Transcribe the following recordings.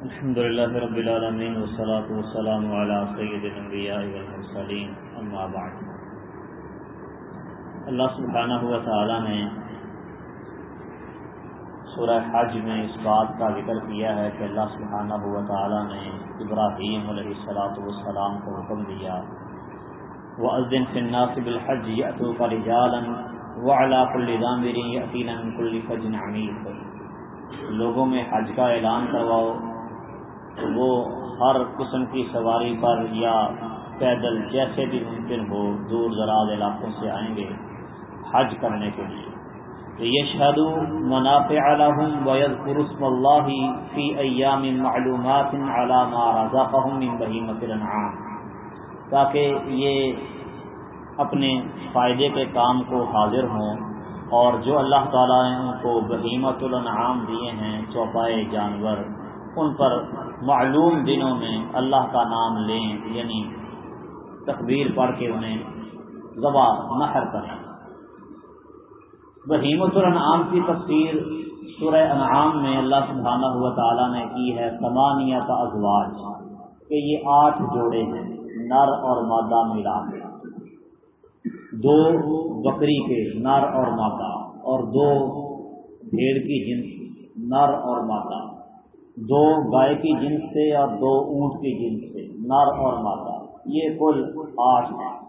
الحمد لله رب العالمين والصلاة والسلام على سيد الانبياء والمرسلين اما بعد. اللہ سبحانہ و تعالی نے سورہ حج میں اس بات کا ذکر کیا ہے کہ اللہ سبحانہ و تعالی نے ابراہیم علیہ السلاۃ والسلام کو حکم دیا وہ ازدن فناس بالحج یأتوک رجالا وعلا کل ضامر یأتینا من کل فجن عمیق لوگوں میں حج کا اعلان کرواؤ وہ ہر قسم کی سواری پر یا پیدل جیسے بھی ممکن ہو دور دراز علاقوں سے آئیں گے حج کرنے کے لیے۔ تو یہ شہدو منافع علم وید قرسم اللہ فی ایام معلومات علامہ رضاقہم من بہیمت الانعام۔ تاکہ یہ اپنے فائدے کے کام کو حاضر ہوں اور جو اللہ تعالیٰ نے ان کو بہیمت الانعام دیے ہیں چوپائے جانور ان پر معلوم دنوں میں اللہ کا نام لیں یعنی تقبیر پڑھ کے انہیں ذبح، نحر کریں بہیمت الانعام کی تفسیر سورہ انعام میں اللہ سبحانہ ہوا تعالیٰ نے کی ہے سمانیت ازواج، کہ یہ آٹھ جوڑے ہیں، نر اور مادہ ملا دو بکری کے نر اور مادہ، اور دو بھیڑ کی جنس نر اور مادہ۔ دو گائے کی جنس سے اور دو اونٹ کی جنس سے، نر اور مادہ۔ یہ کل آٹھ ہیں۔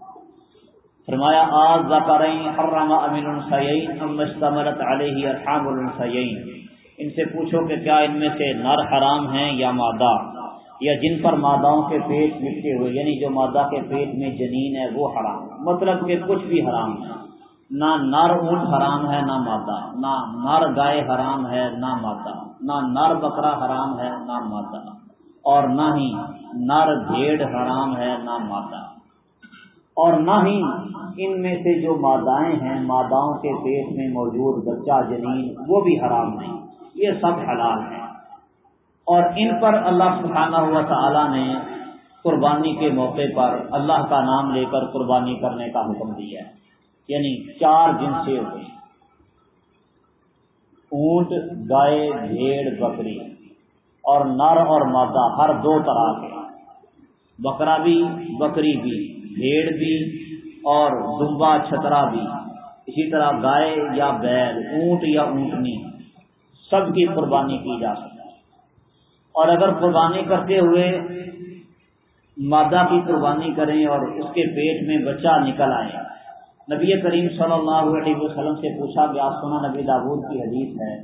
فرمایا، آج زکرین حرم امین السعین مشتملت علیہ ارحام السعین ان سے پوچھو کہ کیا ان میں سے نر حرام ہیں یا مادہ؟ یا جن پر ماداؤں کے پیٹ لپٹے ہوئے یعنی جو مادہ کے پیٹ میں جنین ہے، وہ حرام۔ مطلب کہ کچھ بھی حرام ہے۔ نہ نر اونٹ حرام ہے، نہ مادہ۔ نہ نر گائے حرام ہے، نہ مادہ۔ نہ نر بکرا حرام ہے، نہ مادہ۔ اور نہ ہی نر بھیڑ حرام ہے، نہ مادہ۔ اور نہ ہی ان میں سے جو مادائیں ہیں، ماداؤں کے پیٹ میں موجود بچہ، جنین، وہ بھی حرام نہیں۔ یہ سب حلال ہیں۔ اور ان پر اللہ سبحانہ ہوا تعالی نے قربانی کے موقع پر اللہ کا نام لے کر قربانی کرنے کا حکم دیا ہے۔ یعنی چار دن سے ہوئے اونٹ، گائے، بھیڑ، بکری اور نر اور مادہ، ہر دو طرح کے۔ بکرا بھی، بکری بھی، بھیڑ بھی اور دمبا، چھترا بھی۔ اسی طرح گائے یا بیل، اونٹ یا اونٹنی، سب کی قربانی کی جا سکتی اور اگر قربانی کرتے ہوئے مادہ کی قربانی کریں اور اس کے پیٹ میں بچہ نکل آئے نبی کریم صلی اللہ علیہ وسلم سے پوچھا گیا سنا نبی داود کی حدیث ہے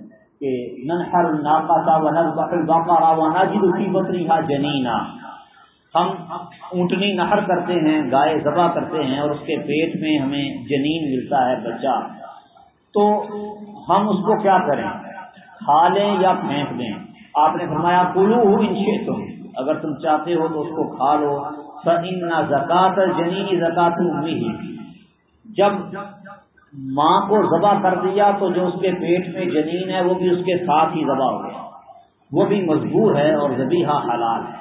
کہ ننحر ناپاتا ونز بکر جی دکھی بکری جنینا۔ ہم اونٹنی نہر کرتے ہیں، گائے ذبح کرتے ہیں اور اس کے پیٹ میں ہمیں جنین ملتا ہے بچہ۔ تو ہم اس کو کیا کریں؟ کھا لیں یا پھینک دیں؟ آپ نے فرمایا، کلو ان تم اگر تم چاہتے ہو تو اس کو کھا لو۔ سن زکات جنینی زکات ہی جب ماں کو ذبح کر دیا تو جو اس کے پیٹ میں جنین ہے وہ بھی اس کے ساتھ ہی ذبح ہو گیا۔ وہ بھی مجبور ہے اور زبیحہ حلال ہے۔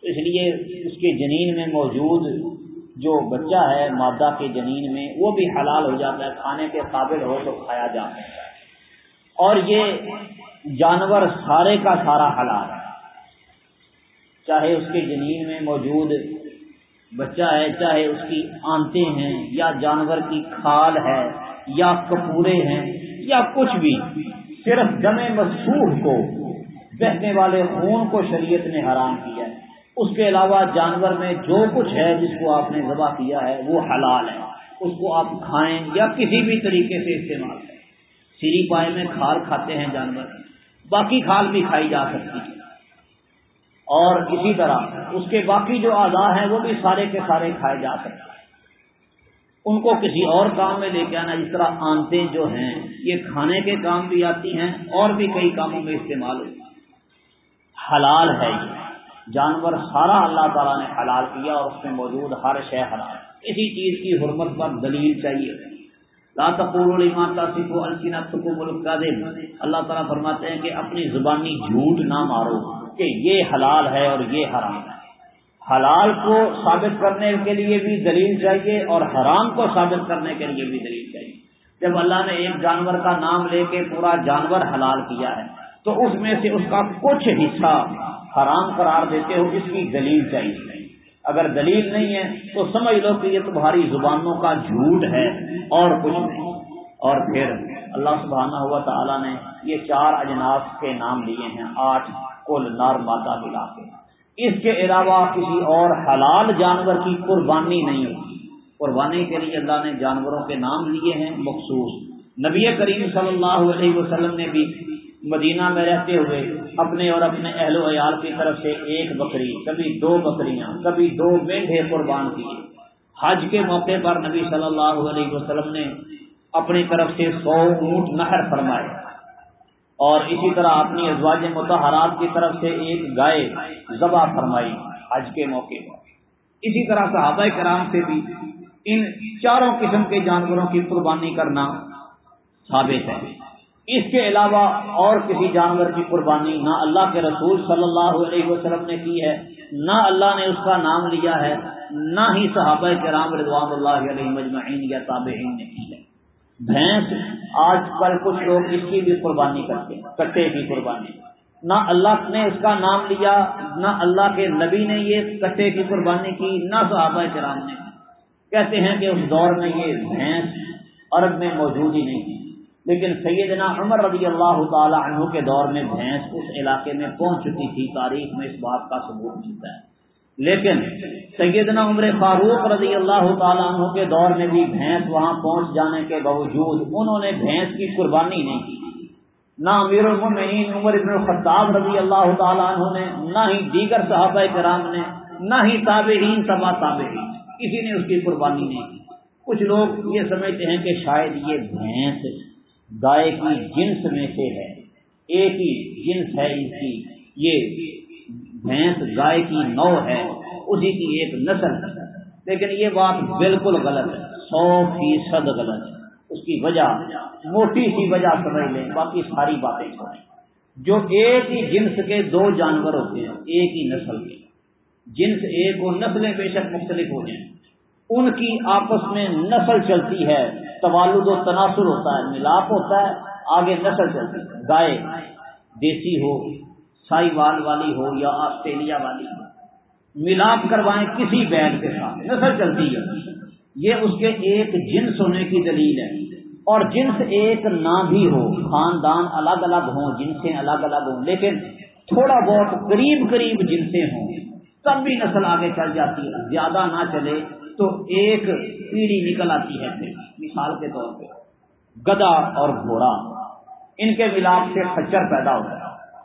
تو اس لیے اس کے جنین میں موجود جو بچہ ہے، مادہ کے جنین میں، وہ بھی حلال ہو جاتا ہے۔ کھانے کے قابل ہو تو کھایا جا سکتا ہے۔ اور یہ جانور سارے کا سارا حلال ہے۔ چاہے اس کے جنین میں موجود بچہ ہے، چاہے اس کی آنتے ہیں، یا جانور کی کھال ہے، یا کپورے ہیں، یا کچھ بھی، صرف دم مسوخ کو، بہنے والے خون کو شریعت نے حرام کیا ہے۔ اس کے علاوہ جانور میں جو کچھ ہے جس کو آپ نے ذبح کیا ہے، وہ حلال ہے۔ اس کو آپ کھائیں یا کسی بھی طریقے سے استعمال کریں۔ سیری پائے میں کھال کھاتے ہیں جانور، باقی کھال بھی کھائی جا سکتی ہے۔ اور اسی طرح اس کے باقی جو اعضاء ہیں وہ بھی سارے کے سارے کھائے جا سکتے ہیں۔ ان کو کسی اور کام میں لے کے آنا جس طرح آنتے جو ہیں، یہ کھانے کے کام بھی آتی ہیں اور بھی کئی کاموں میں استعمال ہوتی حلال ہے یہ۔ جانور سارا اللہ تعالیٰ نے حلال کیا اور اس میں موجود ہر شے حلال اسی چیز کی حرمت پر دلیل چاہیے۔ لا تقول ماتا سکھو السینت کو ملک کا دے اللہ تعالیٰ فرماتے ہیں کہ اپنی زبانی جھوٹ نہ مارو۔ کہ یہ حلال ہے اور یہ حرام ہے۔ حلال کو ثابت کرنے کے لیے بھی دلیل چاہیے اور حرام کو ثابت کرنے کے لیے بھی دلیل چاہیے۔ جب اللہ نے ایک جانور کا نام لے کے پورا جانور حلال کیا ہے، تو اس میں سے اس کا کچھ حصہ حرام قرار دیتے ہو، اس کی دلیل چاہیے۔ اگر دلیل نہیں ہے، تو سمجھ لو کہ یہ تمہاری زبانوں کا جھوٹ ہے اور کچھ نہیں۔ اور پھر اللہ سبحانہ ہوا تعالیٰ نے یہ چار اجناس کے نام لیے ہیں، آٹھ کل نار مادہ ملا کے۔ اس کے علاوہ کسی اور حلال جانور کی قربانی نہیں ہوتی قربانی کے لیے اللہ نے جانوروں کے نام لیے ہیں مخصوص۔ نبی کریم صلی اللہ علیہ وسلم نے بھی مدینہ میں رہتے ہوئے اپنے اور اپنے اہل و عیال کی طرف سے ایک بکری، کبھی دو بکریاں، کبھی دو مینڈے قربان کیے۔ حج کے موقع پر نبی صلی اللہ علیہ وسلم نے اپنی طرف سے سو اونٹ نہر فرمائے اور اسی طرح اپنی ازواج متحرات کی طرف سے ایک گائے ذبح فرمائی حج کے موقع پر۔ اسی طرح صحابہ کرام سے بھی ان چاروں قسم کے جانوروں کی قربانی کرنا ثابت ہے۔ اس کے علاوہ اور کسی جانور کی قربانی نہ اللہ کے رسول صلی اللہ علیہ وسلم نے کی ہے، نہ اللہ نے اس کا نام لیا ہے، نہ ہی صحابہ کرام رضوان اللہ علیہ مجمعین یا تابعین نے کی ہے۔ بھینس آج کل کچھ لوگ اس کی بھی قربانی کرتے ہیں، کٹے کی قربانی۔ نہ اللہ نے اس کا نام لیا، نہ اللہ کے نبی نے یہ کٹے کی قربانی کی، نہ صحابہ کرام نے۔ کہتے ہیں کہ اس دور میں یہ بھینس عرب میں موجود ہی نہیں۔ تھی لیکن سیدنا عمر رضی اللہ تعالی عنہ کے دور میں بھینس اس علاقے میں پہنچ چکی تھی، تاریخ میں اس بات کا ثبوت ملتا ہے۔ لیکن سیدنا عمر فاروق رضی اللہ تعالیٰ عنہ کے دور میں بھی بھینس وہاں پہنچ جانے کے باوجود انہوں نے بھینس کی قربانی نہیں کی۔ نہ امیر المین عمر ابن الخطاب رضی اللہ تعالیٰ عنہ نے، نہ ہی دیگر صحابہ کرام نے، نہ ہی تابعین سبا تابعین، کسی نے اس کی قربانی نہیں کی۔ کچھ لوگ یہ سمجھتے ہیں کہ شاید یہ بھینس گائے کی جنس میں سے ہے، ایک ہی جنس ہے اس کی، یہ بھینس گائے کی نو ہے، اسی کی ایک نسل ہے۔ لیکن یہ بات بالکل غلط ہے، سو فیصد غلط ہے۔ اس کی وجہ موٹی سی وجہ سمجھ لیں، باقی ساری باتیں جو ایک ہی جنس کے دو جانور ہوتے ہیں، ایک ہی نسل کے۔ جنس ایک اور نسلیں بے شک مختلف ہو جائیں۔ ان کی آپس میں نسل چلتی ہے، توالد و تناسر ہوتا ہے، ملاپ ہوتا ہے، آگے نسل چلتی ہے۔ گائے، دیسی ہو سائی وال والی ہو یا آسٹریلیا والی ہو۔ ملاپ کروائیں کسی بیگ کے ساتھ۔ نسل چلتی ہے۔ یہ اس کے ایک جنس ہونے کی دلیل ہے۔ اور جنس ایک نہ بھی ہو، خاندان الگ الگ ہوں، جنسیں الگ الگ ہوں، لیکن تھوڑا بہت قریب قریب جنسیں ہوں۔ تب بھی نسل آگے چل جاتی ہے۔ زیادہ نہ چلے تو ایک پیڑھی نکل آتی ہے۔ پھر مثال کے طور پہ، گدا اور گھوڑا۔ ان کے ملاپ سے خچر پیدا ہوتا ہے۔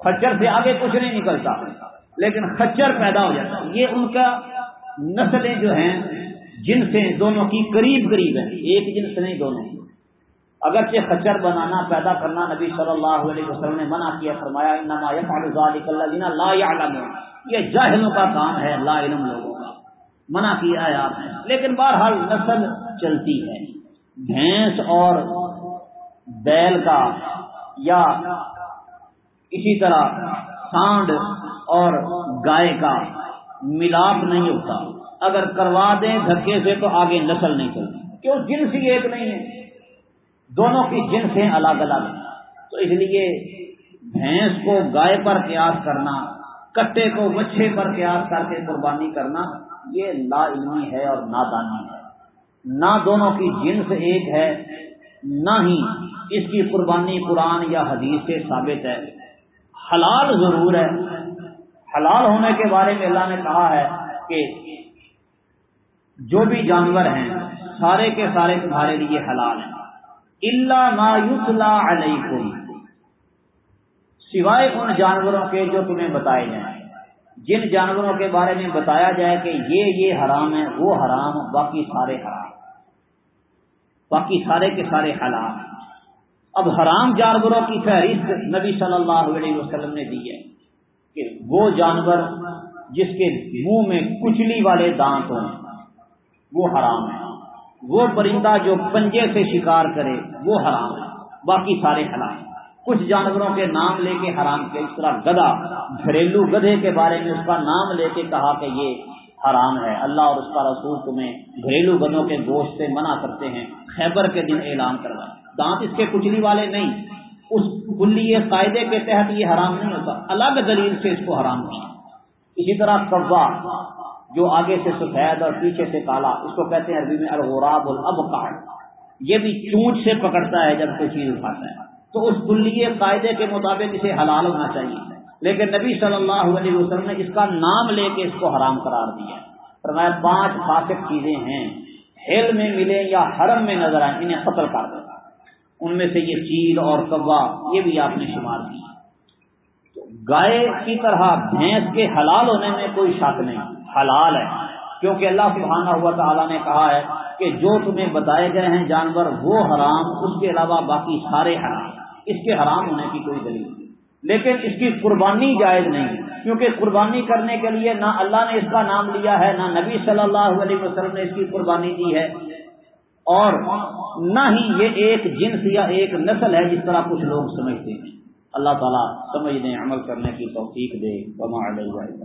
خچر سے آگے کچھ نہیں نکلتا۔ لیکن خچر پیدا ہو جاتا یہ ان کا نسلیں جو ہیں، جن سے دونوں کی قریب قریب ہیں۔ ایک جنس نہیں، دونوں۔ کی اگرچہ خچر بنانا، پیدا کرنا نبی صلی اللہ علیہ وسلم نے منع کیا، فرمایا، انما اللہ لا یہ جاہلوں کا کام ہے، لا علم لوگوں کا۔ منع کیا ہے آپ نے۔ لیکن بہرحال نسل چلتی ہے۔ بھینس اور بیل کا یا اسی طرح سانڈ اور گائے کا ملاپ نہیں ہوتا۔ اگر کروا دیں دھکے سے تو آگے نسل نہیں چلتی۔ کیوں؟ جنس ہی ایک نہیں ہے۔ دونوں کی جنسیں الگ الگ۔ ہیں تو اس لیے بھینس کو گائے پر قیاس کرنا کٹے کو مچھے پر قیاس کر کے قربانی کرنا، یہ لا علمی ہے اور نادانی ہے۔ نہ دونوں کی جنس ایک ہے، نہ ہی اس کی قربانی قرآن یا حدیث سے ثابت ہے۔ حلال ضرور ہے۔ حلال ہونے کے بارے میں اللہ نے کہا ہے کہ جو بھی جانور ہیں، سارے کے سارے تمہارے لیے حلال ہیں۔ اللہ نا علیکم سوائے ان جانوروں کے جو تمہیں بتائے جائیں۔ جن جانوروں کے بارے میں بتایا جائے کہ یہ یہ حرام ہے، وہ حرام، باقی سارے حرام۔ باقی سارے کے سارے حالات اب حرام جانوروں کی فہرست نبی صلی اللہ علیہ وسلم نے دی ہے کہ وہ جانور جس کے منہ میں کچلی والے دانت ہوں، وہ حرام ہے۔ وہ پرندہ جو پنجے سے شکار کرے، وہ حرام ہے۔ باقی سارے حرام کچھ جانوروں کے نام لے کے حرام کے، اس طرح گدا گھریلو گدھے کے بارے میں اس کا نام لے کے کہا کہ یہ حرام ہے۔ اللہ اور اس کا رسول تمہیں گھریلو گدوں کے گوشت سے منع کرتے ہیں، خیبر کے دن اعلان کروائے۔ دانت اس کے کچلی والے نہیں۔ اس کلی قاعدے کے تحت یہ حرام نہیں ہوتا۔ الگ دلیل سے اس کو حرام کیا اسی طرح کبا جو آگے سے سفید اور پیچھے سے کالا، اس کو کہتے ہیں عربی میں الغراب الابقار یہ بھی چونچ سے پکڑتا ہے جب کوئی چیز اٹھاتا ہے۔ تو اس کلیے قاعدے کے مطابق اسے حلال ہونا چاہیے۔ لیکن نبی صلی اللہ علیہ وسلم نے اس کا نام لے کے اس کو حرام قرار دیا۔ فرمایا، پانچ فاسق چیزیں ہیں۔ ہیل میں ملے یا حرم میں نظر آئے انہیں قتل کر دے ان میں سے یہ چیل اور کبا یہ بھی آپ نے شمار کیا گائے کی طرح بھینس کے حلال ہونے میں کوئی شک نہیں، حلال ہے۔ کیونکہ اللہ سبحانہ ہوا تعالیٰ نے کہا ہے کہ جو تمہیں بتائے گئے ہیں جانور، وہ حرام، اس کے علاوہ باقی سارے حرام۔ اس کے حرام ہونے کی کوئی دلیل نہیں۔ لیکن اس کی قربانی جائز نہیں، کیونکہ قربانی کرنے کے لیے نہ اللہ نے اس کا نام لیا ہے، نہ نبی صلی اللہ علیہ وسلم نے اس کی قربانی دی ہے۔ اور نہ ہی یہ ایک جنس یا ایک نسل ہے جس طرح کچھ لوگ سمجھتے ہیں۔ اللہ تعالیٰ سمجھنے، عمل کرنے کی توفیق دے۔ بما علیہ